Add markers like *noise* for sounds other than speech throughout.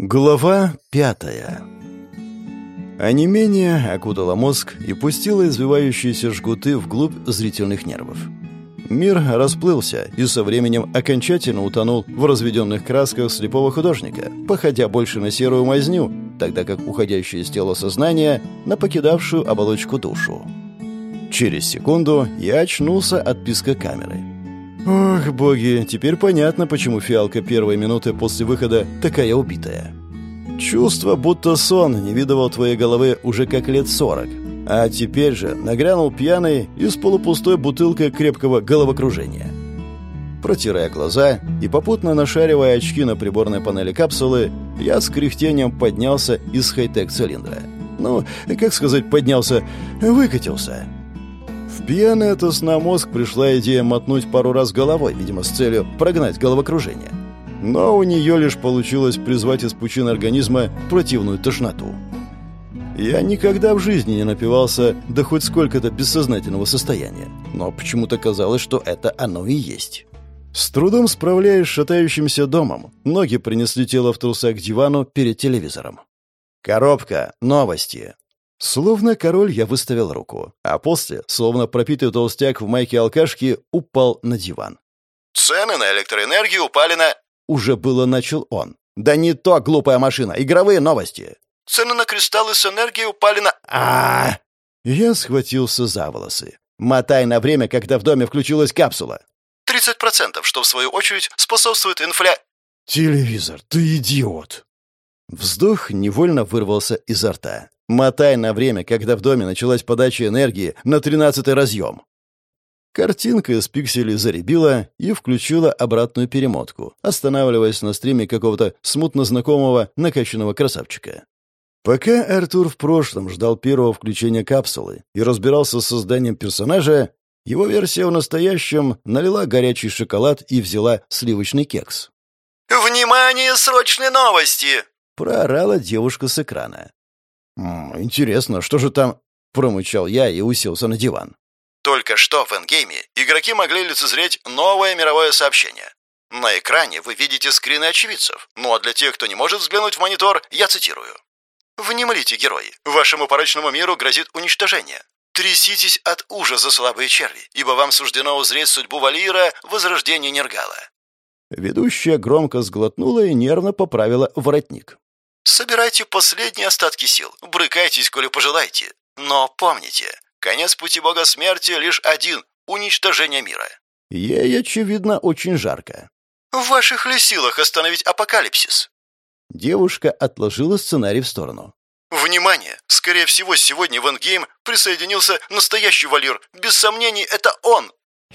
Глава пятая Онемение окутало мозг и пустило извивающиеся жгуты вглубь зрительных нервов. Мир расплылся и со временем окончательно утонул в разведенных красках слепого художника, походя больше на серую мазню, тогда как уходящее из тела сознание на покидавшую оболочку душу. Через секунду я очнулся от писка камеры. Ох, боги, теперь понятно, почему фиалка первой минуты после выхода такая убитая. Чувство, будто сон не видывал твоей головы уже как лет сорок. А теперь же нагрянул пьяный и с полупустой бутылкой крепкого головокружения. Протирая глаза и попутно нашаривая очки на приборной панели капсулы, я с кряхтением поднялся из хай-тек цилиндра. Ну, как сказать, поднялся, выкатился. Пьяный сна мозг пришла идея мотнуть пару раз головой, видимо, с целью прогнать головокружение. Но у нее лишь получилось призвать из пучин организма противную тошноту. Я никогда в жизни не напивался до хоть сколько-то бессознательного состояния, но почему-то казалось, что это оно и есть. С трудом справляясь с шатающимся домом, ноги принесли тело в трусах к дивану перед телевизором. «Коробка. Новости. Словно король я выставил руку, а после, словно пропитый толстяк в майке алкашки, упал на диван. «Цены на электроэнергию упали на...» Уже было начал он. «Да не то, глупая машина! Игровые новости!» «Цены на кристаллы с энергией упали на...» а, -а, -а Я схватился за волосы. «Мотай на время, когда в доме включилась капсула!» «30%, что в свою очередь способствует инфля...» «Телевизор, ты идиот!» Вздох невольно вырвался изо рта. Мотай на время, когда в доме началась подача энергии на тринадцатый разъем. Картинка из пикселей заребила и включила обратную перемотку, останавливаясь на стриме какого-то смутно знакомого накачанного красавчика. Пока Артур в прошлом ждал первого включения капсулы и разбирался с созданием персонажа, его версия в настоящем налила горячий шоколад и взяла сливочный кекс. «Внимание, срочные новости!» — проорала девушка с экрана. «Интересно, что же там...» — промычал я и уселся на диван. Только что в эндгейме игроки могли лицезреть новое мировое сообщение. На экране вы видите скрины очевидцев, ну а для тех, кто не может взглянуть в монитор, я цитирую. «Внемлите, герои, вашему порочному миру грозит уничтожение. Тряситесь от ужаса, слабые черви, ибо вам суждено узреть судьбу Валира, возрождение Нергала». Ведущая громко сглотнула и нервно поправила воротник. Собирайте последние остатки сил, брыкайтесь, коли пожелаете. Но помните, конец пути бога смерти лишь один — уничтожение мира. Ей, очевидно, очень жарко. В ваших ли силах остановить апокалипсис? Девушка отложила сценарий в сторону. Внимание! Скорее всего, сегодня в Эндгейм присоединился настоящий Валир. Без сомнений, это он!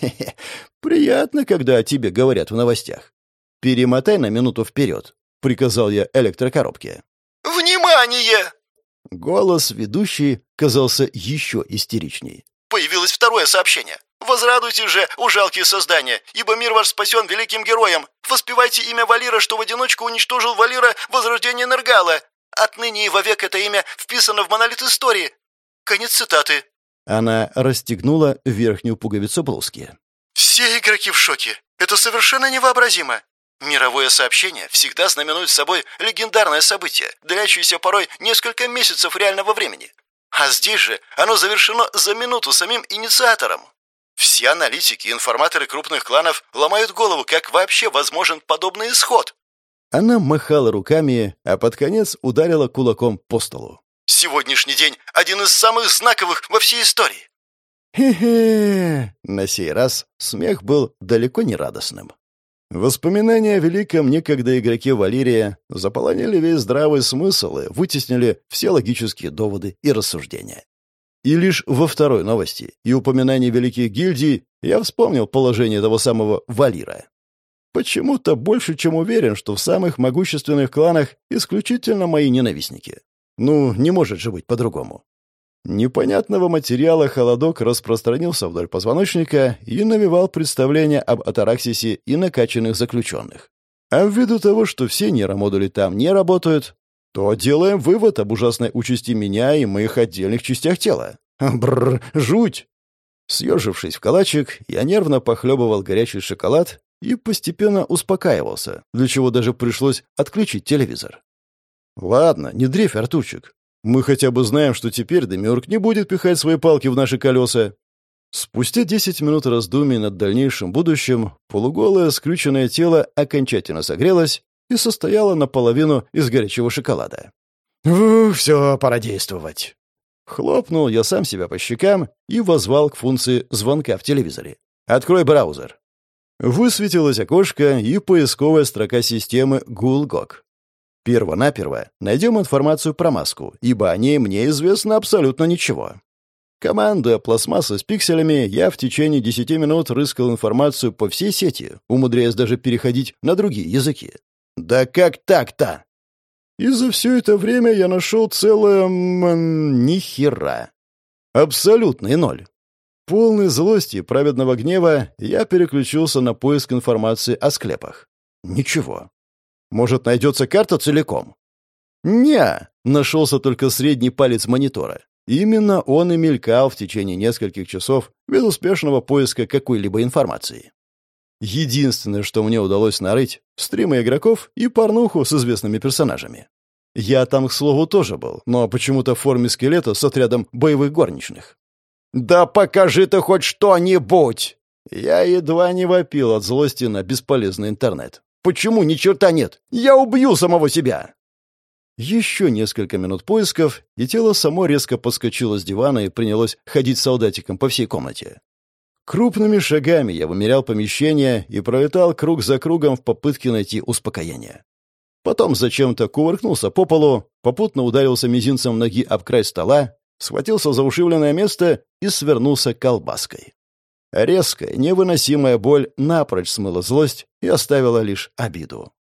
Хе-хе, приятно, когда о тебе говорят в новостях. Перемотай на минуту вперед приказал я электрокоробке. «Внимание!» Голос ведущей казался еще истеричней. «Появилось второе сообщение. Возрадуйте же, у жалкие создания, ибо мир ваш спасен великим героем. Воспевайте имя Валира, что в одиночку уничтожил Валира возрождение Нергала. Отныне и вовек это имя вписано в монолит истории. Конец цитаты». Она расстегнула верхнюю пуговицу блузки. «Все игроки в шоке. Это совершенно невообразимо. Мировое сообщение всегда знаменует собой легендарное событие, длящееся порой несколько месяцев реального времени. А здесь же оно завершено за минуту самим инициатором. Все аналитики и информаторы крупных кланов ломают голову, как вообще возможен подобный исход. Она махала руками, а под конец ударила кулаком по столу. Сегодняшний день один из самых знаковых во всей истории. Хе-хе. На сей раз смех был далеко не радостным. Воспоминания о великом некогда игроке Валерия заполонили весь здравый смысл и вытеснили все логические доводы и рассуждения. И лишь во второй новости и упоминании великих гильдий я вспомнил положение того самого Валира. Почему-то больше чем уверен, что в самых могущественных кланах исключительно мои ненавистники. Ну, не может же быть по-другому. Непонятного материала холодок распространился вдоль позвоночника и навевал представление об атараксисе и накачанных заключенных. А ввиду того, что все нейромодули там не работают, то делаем вывод об ужасной участи меня и моих отдельных частях тела. Бррр, жуть! Съежившись в калачик, я нервно похлебывал горячий шоколад и постепенно успокаивался, для чего даже пришлось отключить телевизор. Ладно, не дрейфь, Артурчик. Мы хотя бы знаем, что теперь Демиург не будет пихать свои палки в наши колеса. Спустя десять минут раздумий над дальнейшим будущим, полуголое скрюченное тело окончательно согрелось и состояло наполовину из горячего шоколада. «Ух, все, пора действовать!» Хлопнул я сам себя по щекам и возвал к функции звонка в телевизоре. «Открой браузер». Высветилось окошко и поисковая строка системы Гулгок. Перво-наперво найдем информацию про маску, ибо о ней мне известно абсолютно ничего. Командуя пластмассы с пикселями, я в течение 10 минут рыскал информацию по всей сети, умудряясь даже переходить на другие языки. Да как так-то? И за все это время я нашел целое... ни хера. Абсолютный ноль. Полный злости и праведного гнева я переключился на поиск информации о склепах. Ничего. Может, найдется карта целиком? Не, нашелся только средний палец монитора. Именно он и мелькал в течение нескольких часов без успешного поиска какой-либо информации. Единственное, что мне удалось нарыть — стримы игроков и порнуху с известными персонажами. Я там, к слову, тоже был, но почему-то в форме скелета с отрядом боевых горничных. «Да покажи ты хоть что-нибудь!» Я едва не вопил от злости на бесполезный интернет. «Почему ни черта нет? Я убью самого себя!» Еще несколько минут поисков, и тело само резко подскочило с дивана и принялось ходить солдатиком по всей комнате. Крупными шагами я вымерял помещение и пролетал круг за кругом в попытке найти успокоение. Потом зачем-то кувыркнулся по полу, попутно ударился мизинцем ноги об край стола, схватился за ушибленное место и свернулся колбаской. Резкая, невыносимая боль напрочь смыла злость и оставила лишь обиду.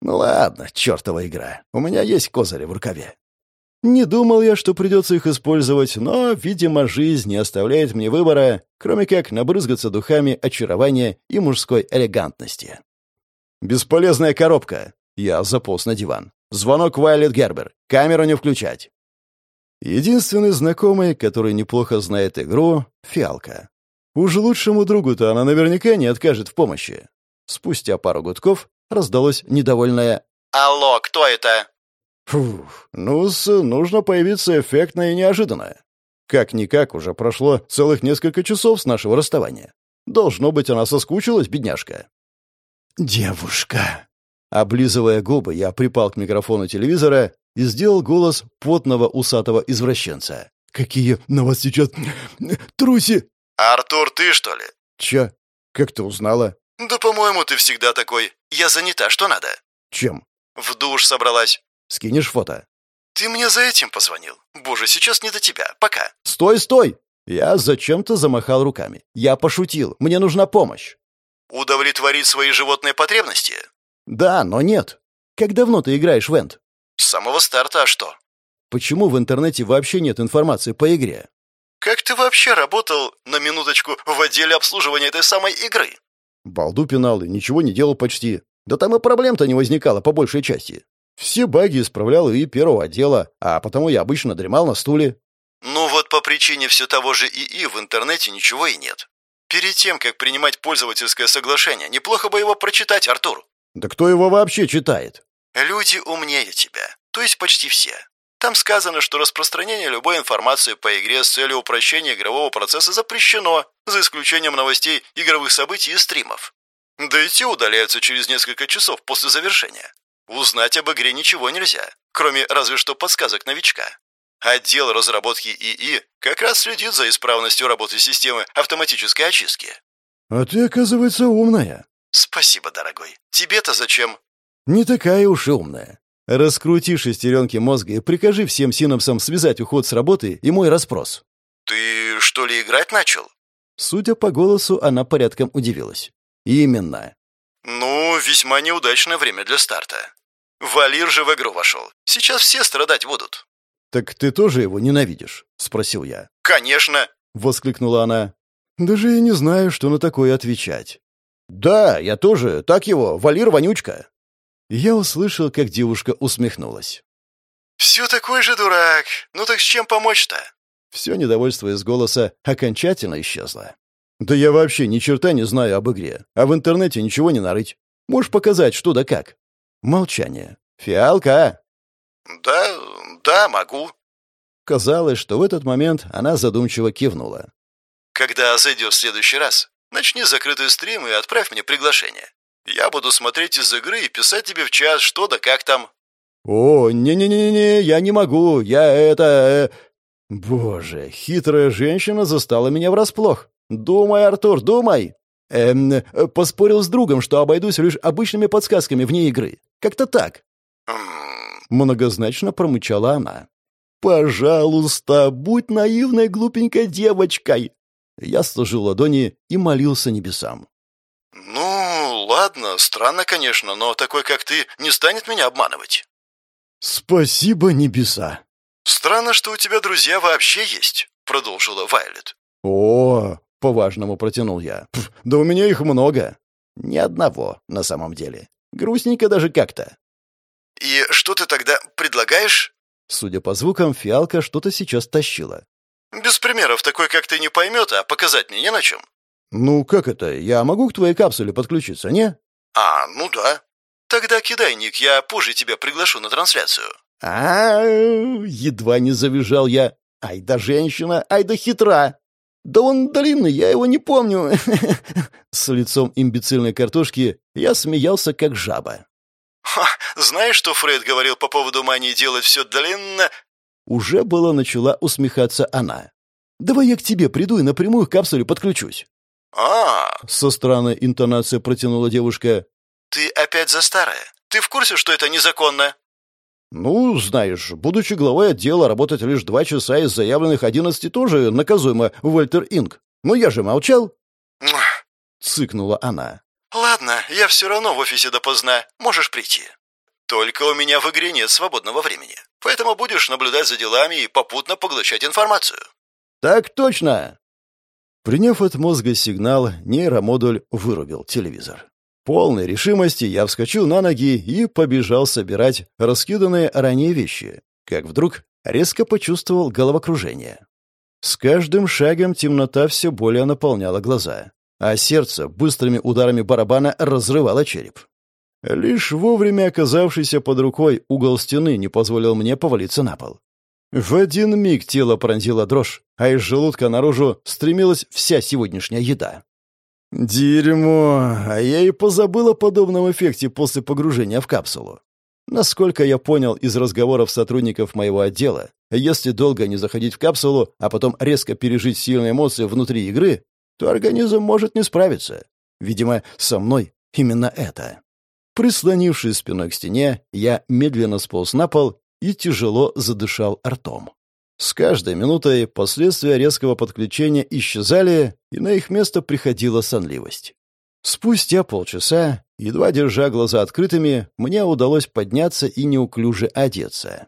Ну ладно, чертова игра. У меня есть козыри в рукаве. Не думал я, что придется их использовать, но, видимо, жизнь не оставляет мне выбора, кроме как набрызгаться духами очарования и мужской элегантности. «Бесполезная коробка!» Я заполз на диван. «Звонок Вайлет Гербер. Камеру не включать!» Единственный знакомый, который неплохо знает игру — Фиалка. Уж лучшему другу-то она наверняка не откажет в помощи. Спустя пару гудков раздалось недовольное «Алло, кто это?» Фух, ну нужно появиться эффектно и неожиданно. Как-никак уже прошло целых несколько часов с нашего расставания. Должно быть, она соскучилась, бедняжка. «Девушка!» Облизывая губы, я припал к микрофону телевизора и сделал голос потного усатого извращенца. «Какие на вас сейчас труси!» «Артур, ты что ли?» «Чё? Как ты узнала?» «Да, по-моему, ты всегда такой. Я занята, что надо?» «Чем?» «В душ собралась». «Скинешь фото?» «Ты мне за этим позвонил? Боже, сейчас не до тебя. Пока». «Стой, стой!» Я зачем-то замахал руками. Я пошутил. Мне нужна помощь. «Удовлетворить свои животные потребности?» «Да, но нет. Как давно ты играешь в Энд?» «С самого старта, а что?» «Почему в интернете вообще нет информации по игре?» «Как ты вообще работал, на минуточку, в отделе обслуживания этой самой игры?» Балду пинал и ничего не делал почти. Да там и проблем-то не возникало по большей части. Все баги исправлял и первого отдела, а потому я обычно дремал на стуле. Ну вот по причине все того же ИИ в интернете ничего и нет. Перед тем, как принимать пользовательское соглашение, неплохо бы его прочитать, Артур. Да кто его вообще читает? Люди умнее тебя, то есть почти все. Там сказано, что распространение любой информации по игре с целью упрощения игрового процесса запрещено, за исключением новостей, игровых событий и стримов. Да и те удаляются через несколько часов после завершения. Узнать об игре ничего нельзя, кроме разве что подсказок новичка. Отдел разработки ИИ как раз следит за исправностью работы системы автоматической очистки. А ты, оказывается, умная. Спасибо, дорогой. Тебе-то зачем? Не такая уж и умная. Раскрути шестеренки мозга и прикажи всем синапсам связать уход с работы и мой расспрос. Ты что ли играть начал? Судя по голосу, она порядком удивилась. Именно. Ну, весьма неудачное время для старта. Валир же в игру вошел. Сейчас все страдать будут. Так ты тоже его ненавидишь? Спросил я. Конечно. Воскликнула она. Даже я не знаю, что на такое отвечать. Да, я тоже. Так его, Валир Вонючка. Я услышал, как девушка усмехнулась. «Все такой же дурак. Ну так с чем помочь-то?» Все недовольство из голоса окончательно исчезло. «Да я вообще ни черта не знаю об игре, а в интернете ничего не нарыть. Можешь показать, что да как?» Молчание. «Фиалка!» Да, да, могу. Казалось, что в этот момент она задумчиво кивнула. Когда зайдешь в следующий раз, начни закрытый стрим и отправь мне приглашение. Я буду смотреть из игры и писать тебе в чат, что да как там. О, не-не-не-не, я не могу, я это... Э... Боже, хитрая женщина застала меня врасплох. Думай, Артур, думай. Эм, э, поспорил с другом, что обойдусь лишь обычными подсказками вне игры. Как-то так. Многозначно промычала она. «Пожалуйста, будь наивной глупенькой девочкой!» Я сложил ладони и молился небесам. «Ну, ладно, странно, конечно, но такой, как ты, не станет меня обманывать». «Спасибо, небеса!» «Странно, что у тебя друзья вообще есть», — продолжила Вайлет. «О, — по-важному протянул я, — да у меня их много. Ни одного, на самом деле. Грустненько даже как-то». «И что ты тогда предлагаешь?» Судя по звукам, фиалка что-то сейчас тащила. «Без примеров такой, как ты, не поймет, а показать мне не на чем». «Ну, как это? Я могу к твоей капсуле подключиться, не?» «А, ну да. Тогда кидай ник, я позже тебя приглашу на трансляцию». А, едва не завизжал я. Ай да женщина, ай да хитра. Да он длинный, я его не помню. *laughs* С лицом имбецильной картошки я смеялся, как жаба. Ха, знаешь, что Фред говорил по поводу мании делать все длинно? Уже было начала усмехаться она. Давай я к тебе приду и напрямую к капсуле подключусь. А, Со странной интонацией протянула девушка. ты опять за старое. Ты в курсе, что это незаконно? Ну, знаешь, будучи главой отдела, работать лишь два часа из заявленных одиннадцати тоже наказуемо Вольтер Инг. Но я же молчал, цыкнула она. Ладно, я все равно в офисе допоздна. Можешь прийти. Только у меня в игре нет свободного времени. Поэтому будешь наблюдать за делами и попутно поглощать информацию. Так точно. Приняв от мозга сигнал, нейромодуль вырубил телевизор. Полной решимости я вскочил на ноги и побежал собирать раскиданные ранее вещи, как вдруг резко почувствовал головокружение. С каждым шагом темнота все более наполняла глаза, а сердце быстрыми ударами барабана разрывало череп. Лишь вовремя оказавшийся под рукой угол стены не позволил мне повалиться на пол. В один миг тело пронзило дрожь, а из желудка наружу стремилась вся сегодняшняя еда. Дерьмо, а я и позабыл о подобном эффекте после погружения в капсулу. Насколько я понял из разговоров сотрудников моего отдела, если долго не заходить в капсулу, а потом резко пережить сильные эмоции внутри игры, то организм может не справиться. Видимо, со мной именно это. Прислонившись спиной к стене, я медленно сполз на пол и тяжело задышал ртом. С каждой минутой последствия резкого подключения исчезали, и на их место приходила сонливость. Спустя полчаса, едва держа глаза открытыми, мне удалось подняться и неуклюже одеться.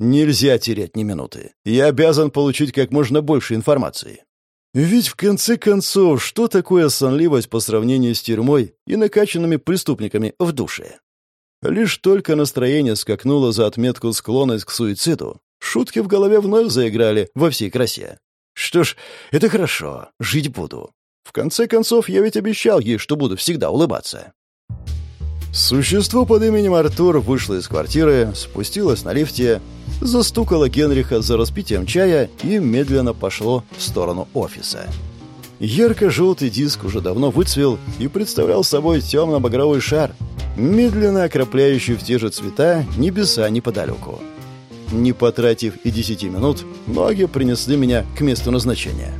Нельзя терять ни минуты. Я обязан получить как можно больше информации. Ведь в конце концов, что такое сонливость по сравнению с тюрьмой и накачанными преступниками в душе? Лишь только настроение скакнуло за отметку склонность к суициду, шутки в голове вновь заиграли во всей красе. Что ж, это хорошо, жить буду. В конце концов, я ведь обещал ей, что буду всегда улыбаться. Существо под именем Артур вышло из квартиры, спустилось на лифте, застукало Генриха за распитием чая и медленно пошло в сторону офиса. Ярко-желтый диск уже давно выцвел и представлял собой темно-багровый шар, медленно окропляющий в те же цвета небеса неподалеку. Не потратив и десяти минут, ноги принесли меня к месту назначения.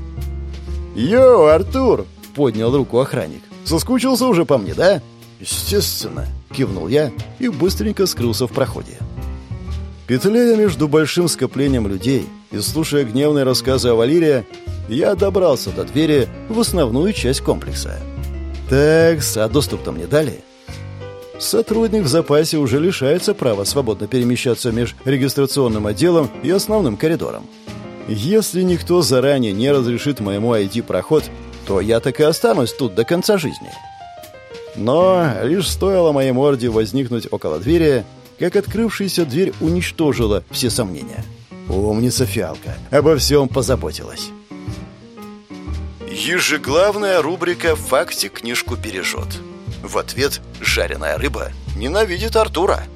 «Йоу, Артур!» — поднял руку охранник. «Соскучился уже по мне, да?» «Естественно», — кивнул я и быстренько скрылся в проходе. Петляя между большим скоплением людей и слушая гневные рассказы о Валерии, я добрался до двери в основную часть комплекса. Так, а доступ-то мне дали? Сотрудник в запасе уже лишается права свободно перемещаться между регистрационным отделом и основным коридором. Если никто заранее не разрешит моему ID-проход, то я так и останусь тут до конца жизни. Но лишь стоило моей морде возникнуть около двери, как открывшаяся дверь уничтожила все сомнения. Умница фиалка, обо всем позаботилась. Ежеглавная рубрика «Факти книжку бережет». В ответ жареная рыба ненавидит Артура –